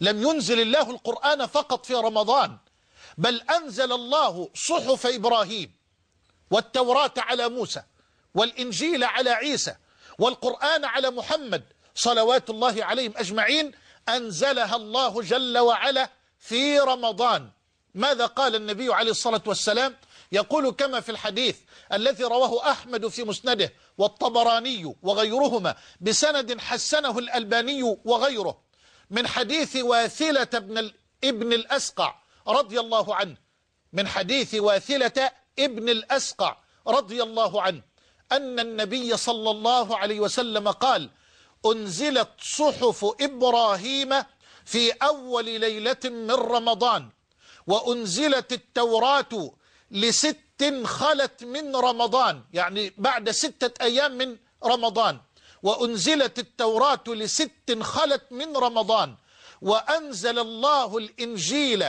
لم ينزل الله القرآن فقط في رمضان بل أنزل الله صحف إبراهيم والتوراة على موسى والإنجيل على عيسى والقرآن على محمد صلوات الله عليهم أجمعين أنزلها الله جل وعلا في رمضان. ماذا قال النبي عليه الصلاة والسلام؟ يقول كما في الحديث الذي رواه أحمد في مسنده والطبراني وغيرهما بسند حسنه الألباني وغيره. من حديث واثلة بن ابن الأسقع رضي الله عنه. من حديث واثلة ابن الأسقع رضي الله عنه. أن النبي صلى الله عليه وسلم قال أنزلت صحف إبراهيم في أول ليلة من رمضان وأنزلت التوراة لست خلت من رمضان يعني بعد ستة أيام من رمضان. وأنزلت التوراة لست خلت من رمضان وأنزل الله الإنجيل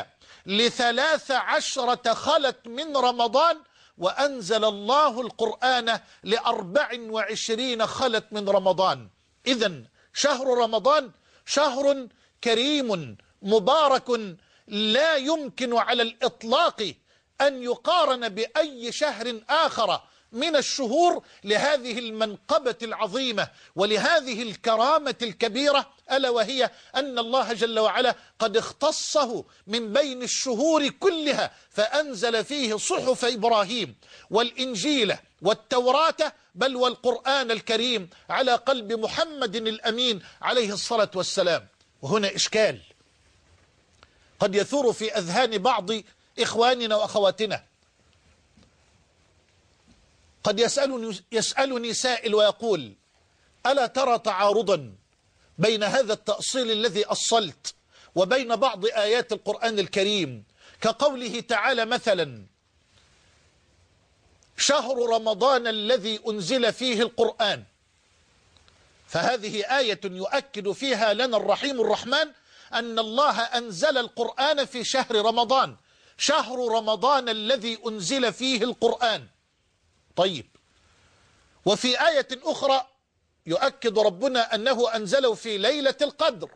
لثلاث عشرة خلت من رمضان وأنزل الله القرآن لأربع وعشرين خلت من رمضان. إذا شهر رمضان شهر كريم مبارك لا يمكن على الإطلاق أن يقارن بأي شهر آخر. من الشهور لهذه المنقبة العظيمة ولهذه الكرامة الكبيرة ألا وهي أن الله جل وعلا قد اختصه من بين الشهور كلها فأنزل فيه صحف إبراهيم والإنجيل والتوراة بل والقرآن الكريم على قلب محمد الأمين عليه الصلاة والسلام. وهنا إشكال. قد يثور في أذهان بعض إخواننا وأخواتنا قد يسألني, يسألني سائل ويقول ألا ترى تعارضا بين هذا التأصيل الذي أصلت وبين بعض آيات القرآن الكريم؟ كقوله تعالى مثلا شهر رمضان الذي أنزل فيه القرآن. فهذه آية يؤكد فيها لنا الرحيم الرحمن أن الله أنزل القرآن في شهر رمضان شهر رمضان الذي أنزل فيه القرآن. طيب. وفي آية أخرى يؤكد ربنا أنه أنزله في ليلة القدر.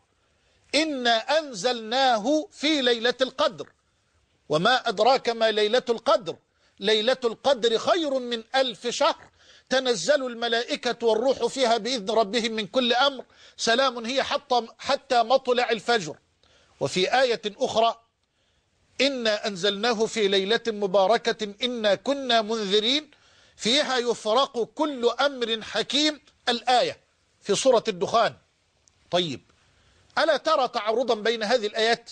إنا أنزلناه في ليلة القدر. وما أدراك ما ليلة القدر؟ ليلة القدر خير من ألف شهر. تنزل الملائكة والروح فيها بإذن ربهم من كل أمر. سلام هي حتى, حتى مطلع الفجر. وفي آية أخرى إنا أنزلناه في ليلة مباركة إنا كنا منذرين. فيها يفرق كل أمر حكيم الآية في سورة الدخان. طيب ألا ترى تعرضا بين هذه الآيات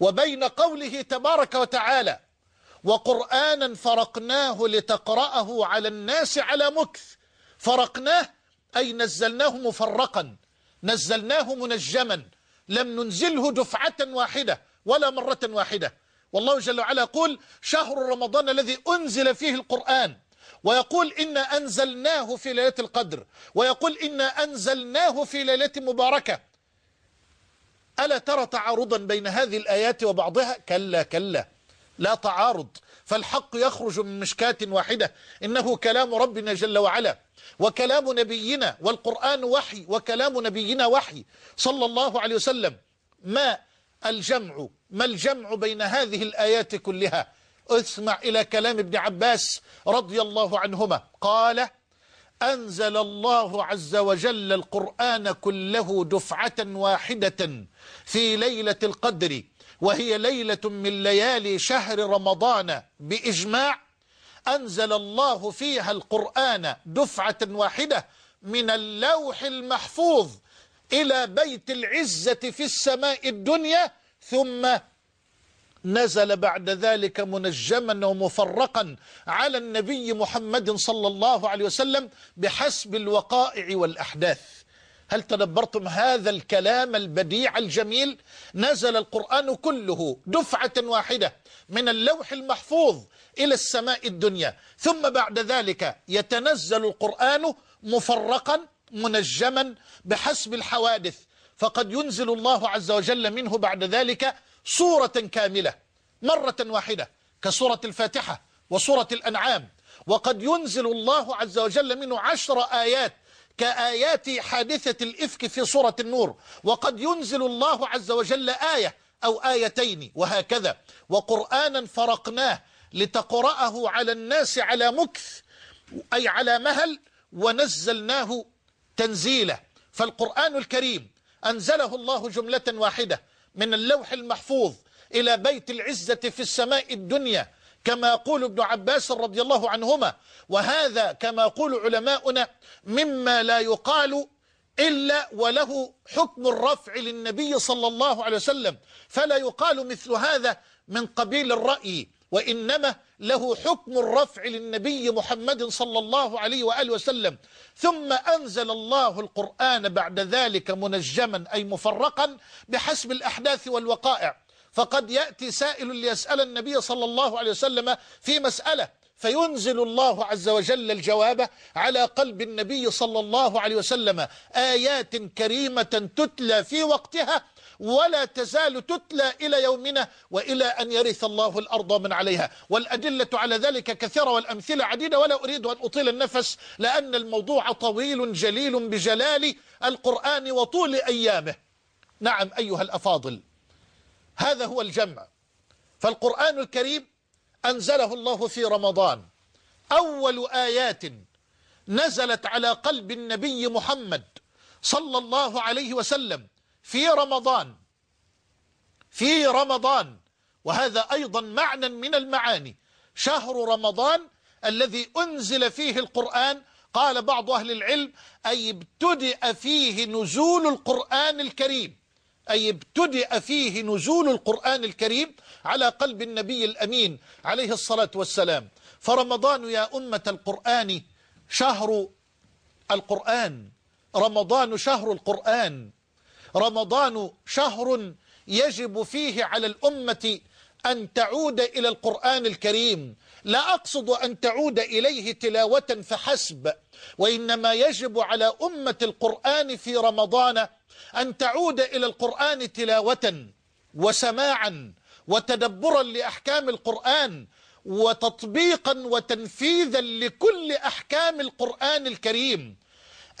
وبين قوله تبارك وتعالى وقرآنا فرقناه لتقرأه على الناس على مكث؟ فرقناه؟ أي نزلناه مفرقا نزلناه منجما لم ننزله دفعة واحدة ولا مرة واحدة. والله جل وعلا يقول شهر رمضان الذي أنزل فيه القرآن. ويقول إنا أنزلناه في ليلة القدر ويقول إنا أنزلناه في ليلة مباركة. ألا ترى تعارضا بين هذه الآيات وبعضها؟ كلا كلا. لا تعارض. فالحق يخرج من مشكاة واحدة إنه كلام ربنا جل وعلا وكلام نبينا والقرآن وحي وكلام نبينا وحي صلى الله عليه وسلم. ما الجمع؟ ما الجمع بين هذه الآيات كلها؟ اسمع إلى كلام ابن عباس رضي الله عنهما. قال أنزل الله عز وجل القرآن كله دفعة واحدة في ليلة القدر وهي ليلة من ليالي شهر رمضان. بإجماع أنزل الله فيها القرآن دفعة واحدة من اللوح المحفوظ إلى بيت العزة في السماء الدنيا ثم نزل بعد ذلك منجما ومفرقا على النبي محمد صلى الله عليه وسلم بحسب الوقائع والأحداث. هل تدبرتم هذا الكلام البديع الجميل؟ نزل القرآن كله دفعة واحدة من اللوح المحفوظ إلى السماء الدنيا. ثم بعد ذلك يتنزل القرآن مفرقا منجما بحسب الحوادث. فقد ينزل الله عز وجل منه بعد ذلك صورة كاملة مرة واحدة كسورة الفاتحة وسورة الأنعام. وقد ينزل الله عز وجل منه عشر آيات كآيات حادثة الإفك في سورة النور. وقد ينزل الله عز وجل آية أو آيتين وهكذا. وقرآنا فرقناه لتقرأه على الناس على مكث أي على مهل ونزلناه تنزيلا. فالقرآن الكريم أنزله الله جملة واحدة من اللوح المحفوظ إلى بيت العزة في السماء الدنيا كما يقول ابن عباس رضي الله عنهما وهذا كما يقول علماؤنا مما لا يقال إلا وله حكم الرفع للنبي صلى الله عليه وسلم فلا يقال مثل هذا من قبيل الرأي وإنما له حكم الرفع للنبي محمد صلى الله عليه وآله وسلم. ثم أنزل الله القرآن بعد ذلك منجما أي مفرقا بحسب الأحداث والوقائع. فقد يأتي سائل ليسأل النبي صلى الله عليه وسلم في مسألة فينزل الله عز وجل الجواب على قلب النبي صلى الله عليه وسلم. آيات كريمة تتلى في وقتها ولا تزال تتلى إلى يومنا وإلى أن يرث الله الأرض من عليها. والأدلة على ذلك كثيرة والأمثلة عديدة ولا أريد أن أطيل النفس لأن الموضوع طويل جليل بجلال القرآن وطول أيامه. نعم أيها الأفاضل هذا هو الجمع. فالقرآن الكريم أنزله الله في رمضان. أول آيات نزلت على قلب النبي محمد صلى الله عليه وسلم. في رمضان. في رمضان. وهذا أيضا معنى من المعاني. شهر رمضان الذي أنزل فيه القرآن قال بعض أهل العلم أي ابتدأ فيه نزول القرآن الكريم. أي ابتدأ فيه نزول القرآن الكريم على قلب النبي الأمين عليه الصلاة والسلام. فرمضان يا أمة القرآن شهر القرآن. رمضان شهر القرآن. رمضان شهر يجب فيه على الأمة أن تعود إلى القرآن الكريم. لا أقصد أن تعود إليه تلاوة فحسب وإنما يجب على أمة القرآن في رمضان أن تعود إلى القرآن تلاوة وسماعا وتدبرا لأحكام القرآن وتطبيقا وتنفيذا لكل أحكام القرآن الكريم.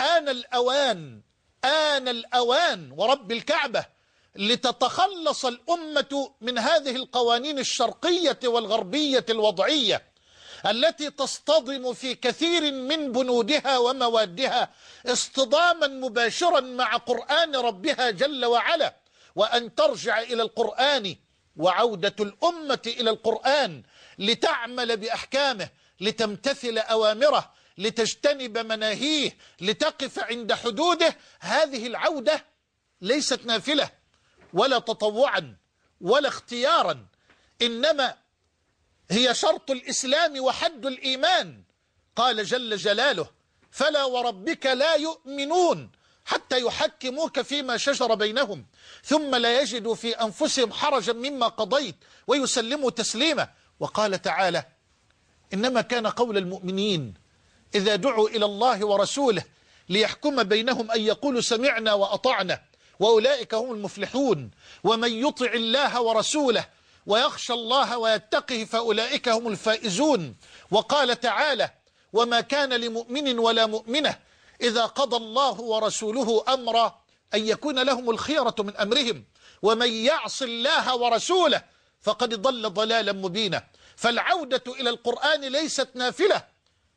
آن الأوان آن الأوان ورب الكعبة لتتخلص الأمة من هذه القوانين الشرقية والغربية الوضعية التي تصطدم في كثير من بنودها وموادها اصطداما مباشرا مع قرآن ربها جل وعلا وأن ترجع إلى القرآن وعودة الأمة إلى القرآن لتعمل بأحكامه لتمتثل أوامره لتجتنب مناهيه لتقف عند حدوده. هذه العودة ليست نافلة ولا تطوعا ولا اختيارا إنما هي شرط الإسلام وحد الإيمان. قال جل جلاله فلا وربك لا يؤمنون حتى يحكموك فيما شجر بينهم. ثم لا يجدوا في أنفسهم حرجا مما قضيت ويسلموا تسليما. وقال تعالى إنما كان قول المؤمنين إذا دعوا إلى الله ورسوله ليحكم بينهم أن يقولوا سمعنا وأطعنا وأولئك هم المفلحون. ومن يطع الله ورسوله ويخشى الله ويتقه فأولئك هم الفائزون. وقال تعالى وما كان لمؤمن ولا مؤمنة إذا قضى الله ورسوله أمرا أن يكون لهم الخيرة من أمرهم ومن يعص الله ورسوله فقد ضل ضلالا مبينا فالعودة إلى القرآن ليست نافلة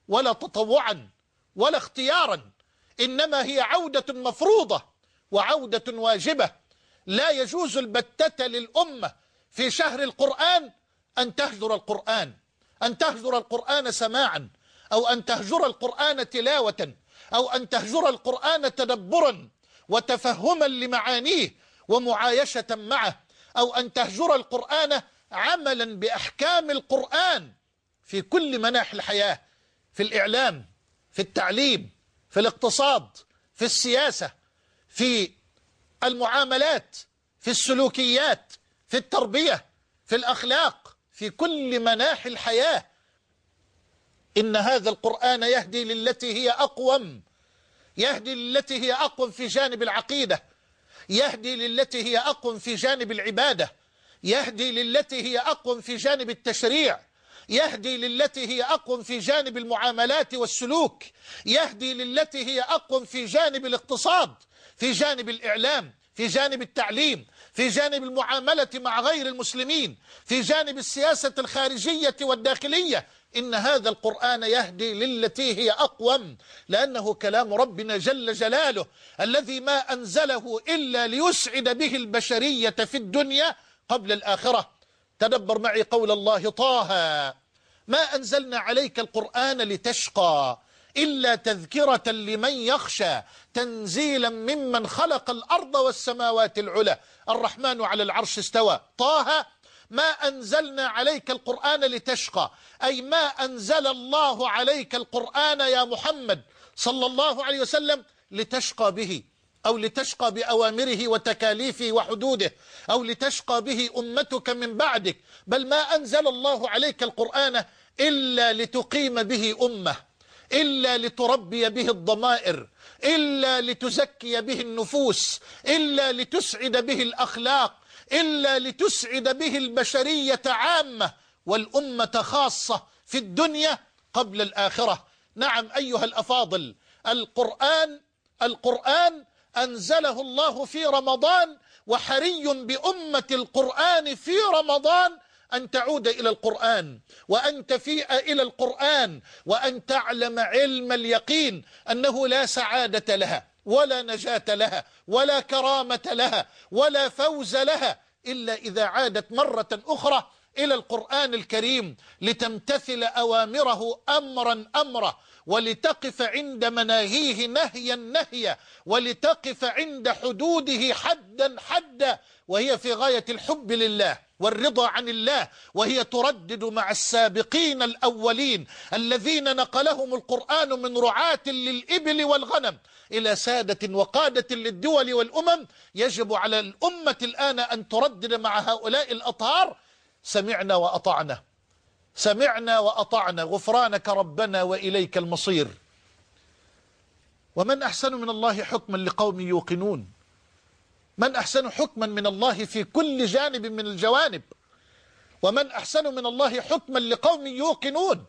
ولا تطوعا ولا اختيارا إنما هي عودة مفروضة وعودة واجبة. لا يجوز البتة للأمة في شهر القرآن أن تهجر القرآن أن تهجر القرآن سماعا أو أن تهجر القرآن تلاوة أو أن تهجر القرآن تدبرا وتفهما لمعانيه ومعايشة معه أو أن تهجر القرآن عملا بأحكام القرآن في كل مناحي الحياة. في الإعلام في التعليم في الاقتصاد في السياسة في المعاملات في السلوكيات في التربية في الأخلاق في كل مناحي الحياة. إن هذا القرآن يهدي للتي هي أقوم يهدي للتي هي أقوم في جانب العقيدة يهدي للتي هي أقوم في جانب العبادة يهدي للتي هي أقوم في جانب التشريع. يهدي للتي هي أقوم في جانب المعاملات والسلوك يهدي للتي هي أقوم في جانب الاقتصاد في جانب الإعلام في جانب التعليم في جانب المعاملة مع غير المسلمين في جانب السياسة الخارجية والداخلية. إن هذا القرآن يهدي للتي هي أقوم لأنه كلام ربنا جل جلاله الذي ما أنزله إلا ليسعد به البشرية في الدنيا قبل الآخرة. تدبر معي قول الله طه ما أنزلنا عليك القرآن لتشقى إلا تذكرة لمن يخشى تنزيلا ممن خلق الأرض والسماوات العلى. الرحمن على العرش استوى. طه ما أنزلنا عليك القرآن لتشقى أي ما أنزل الله عليك القرآن يا محمد صلى الله عليه وسلم لتشقى به. أو لتشقى بأوامره وتكاليفه وحدوده أو لتشقى به أمتك من بعدك بل ما أنزل الله عليك القرآن إلا لتقيم به أمة إلا لتربي به الضمائر إلا لتزكي به النفوس إلا لتسعد به الأخلاق إلا لتسعد به البشرية عامة والأمة خاصة في الدنيا قبل الآخرة. نعم أيها الأفاضل القرآن القرآن أنزله الله في رمضان وحري بأمة القرآن في رمضان أن تعود إلى القرآن وأن تفيء إلى القرآن وأن تعلم علم اليقين أنه لا سعادة لها ولا نجاة لها ولا كرامة لها ولا فوز لها إلا إذا عادت مرة أخرى إلى القرآن الكريم لتمتثل أوامره أمرا أمرا ولتقف عند مناهيه نهيا نهيا ولتقف عند حدوده حدا حدا وهي في غاية الحب لله والرضا عن الله وهي تردد مع السابقين الأولين الذين نقلهم القرآن من رعاة للإبل والغنم إلى سادة وقادة للدول والأمم. يجب على الأمة الآن أن تردد مع هؤلاء الأطهار. سمعنا وأطعنا. سمعنا وأطعنا غفرانك ربنا وإليك المصير. ومن أحسن من الله حكما لقوم يوقنون. من أحسن حكما من الله في كل جانب من الجوانب. ومن أحسن من الله حكما لقوم يوقنون.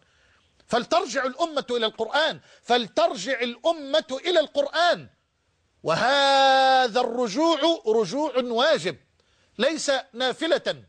فلترجع الأمة إلى القرآن فلترجع الأمة إلى القرآن. وهذا الرجوع رجوع واجب ليس نافلة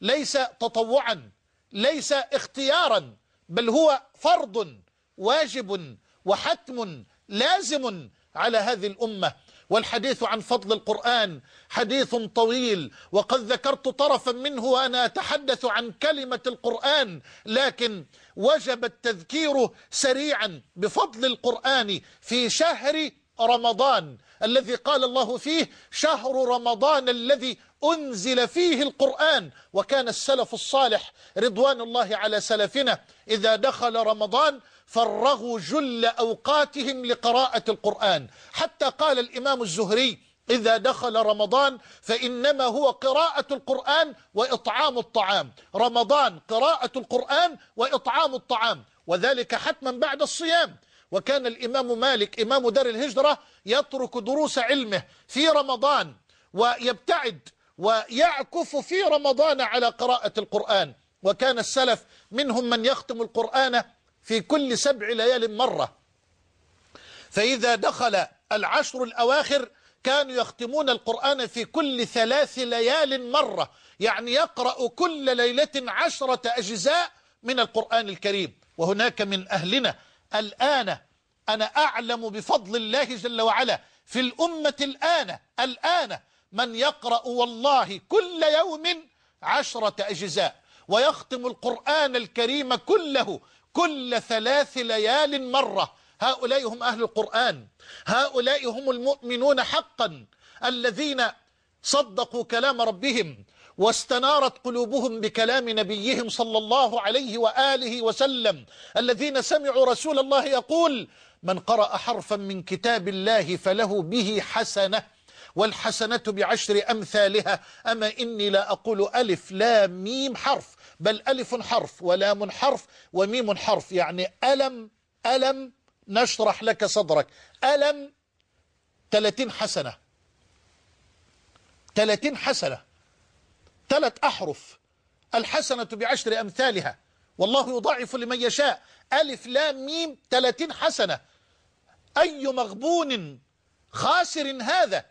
ليس تطوعا. ليس اختيارا بل هو فرض واجب وحتم لازم على هذه الأمة. والحديث عن فضل القرآن حديث طويل وقد ذكرت طرفا منه وأنا أتحدث عن كلمة القرآن لكن وجب التذكير سريعا بفضل القرآن في شهر رمضان الذي قال الله فيه شهر رمضان الذي أنزل فيه القرآن وكان السلف الصالح رضوان الله على سلفنا إذا دخل رمضان فرغوا جل أوقاتهم لقراءة القرآن. حتى قال الإمام الزهري إذا دخل رمضان فإنما هو قراءة القرآن وإطعام الطعام. رمضان قراءة القرآن وإطعام الطعام وذلك حتما بعد الصيام. وكان الإمام مالك إمام دار الهجرة يترك دروس علمه في رمضان ويبتعد ويعكف في رمضان على قراءة القرآن. وكان السلف منهم من يختم القرآن في كل سبع ليال مرة. فإذا دخل العشر الأواخر كانوا يختمون القرآن في كل ثلاث ليال مرة. يعني يقرأ كل ليلة عشرة أجزاء من القرآن الكريم. وهناك من أهلنا الآن أنا أعلم بفضل الله جل وعلا في الأمة الآن الآن من يقرأ والله كل يوم عشرة أجزاء ويختم القرآن الكريم كله كل ثلاث ليال مرة. هؤلاء هم أهل القرآن. هؤلاء هم المؤمنون حقا الذين صدقوا كلام ربهم واستنارت قلوبهم بكلام نبيهم صلى الله عليه وآله وسلم. الذين سمعوا رسول الله يقول من قرأ حرفا من كتاب الله فله به حسنة والحسنة بعشر أمثالها. أما إني لا أقول ألف لا ميم حرف بل ألف حرف ولام حرف وميم حرف. يعني ألم ألم نشرح لك صدرك. ألم 30 حسنة. 30 حسنة. ثلاث أحرف. الحسنة بعشر أمثالها. والله يضاعف لمن يشاء. ألف لام ميم 30 حسنة. أي مغبون خاسر هذا؟